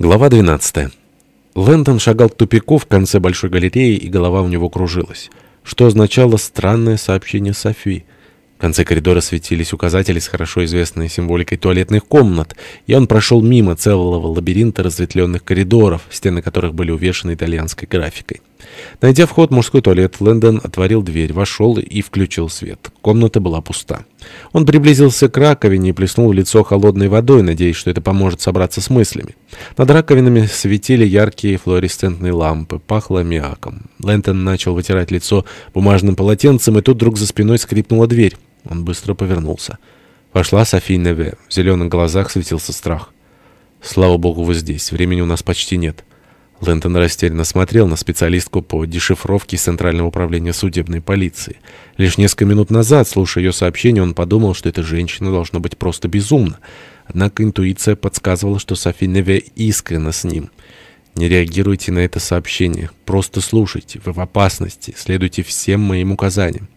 Глава 12. Лэндон шагал к тупику в конце большой галереи, и голова у него кружилась. Что означало странное сообщение Софи? В конце коридора светились указатели с хорошо известной символикой туалетных комнат, и он прошел мимо целого лабиринта разветвленных коридоров, стены которых были увешаны итальянской графикой. Найдя вход в мужской туалет, Лэндон отворил дверь, вошел и включил свет. Комната была пуста. Он приблизился к раковине и плеснул лицо холодной водой, надеясь, что это поможет собраться с мыслями. Над раковинами светили яркие флуоресцентные лампы, пахло аммиаком. Лэндон начал вытирать лицо бумажным полотенцем, и тут вдруг за спиной скрипнула дверь. Он быстро повернулся. Вошла Софи Неве. В зеленых глазах светился страх. «Слава богу, вы здесь. Времени у нас почти нет». Лэнтон растерянно смотрел на специалистку по дешифровке Центрального управления судебной полиции. Лишь несколько минут назад, слушая ее сообщение, он подумал, что эта женщина должна быть просто безумна. Однако интуиция подсказывала, что Софи Неве искренна с ним. «Не реагируйте на это сообщение. Просто слушайте. Вы в опасности. Следуйте всем моим указаниям».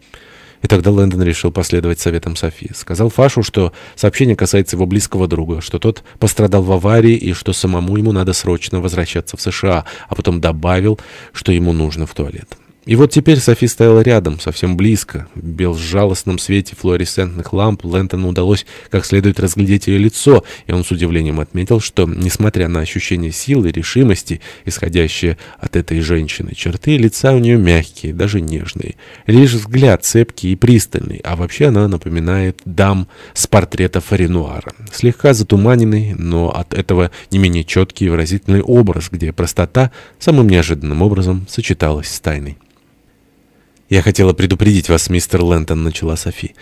И тогда Лэндон решил последовать советам Софии. Сказал Фашу, что сообщение касается его близкого друга, что тот пострадал в аварии и что самому ему надо срочно возвращаться в США, а потом добавил, что ему нужно в туалет. И вот теперь Софи стояла рядом, совсем близко. В безжалостном свете флуоресцентных ламп Лэнтону удалось как следует разглядеть ее лицо, и он с удивлением отметил, что, несмотря на ощущение силы и решимости, исходящие от этой женщины, черты лица у нее мягкие, даже нежные. Лишь взгляд цепкий и пристальный, а вообще она напоминает дам с портретов Ренуара. Слегка затуманенный, но от этого не менее четкий и выразительный образ, где простота самым неожиданным образом сочеталась с тайной. «Я хотела предупредить вас, мистер Лэнтон», — начала Софи.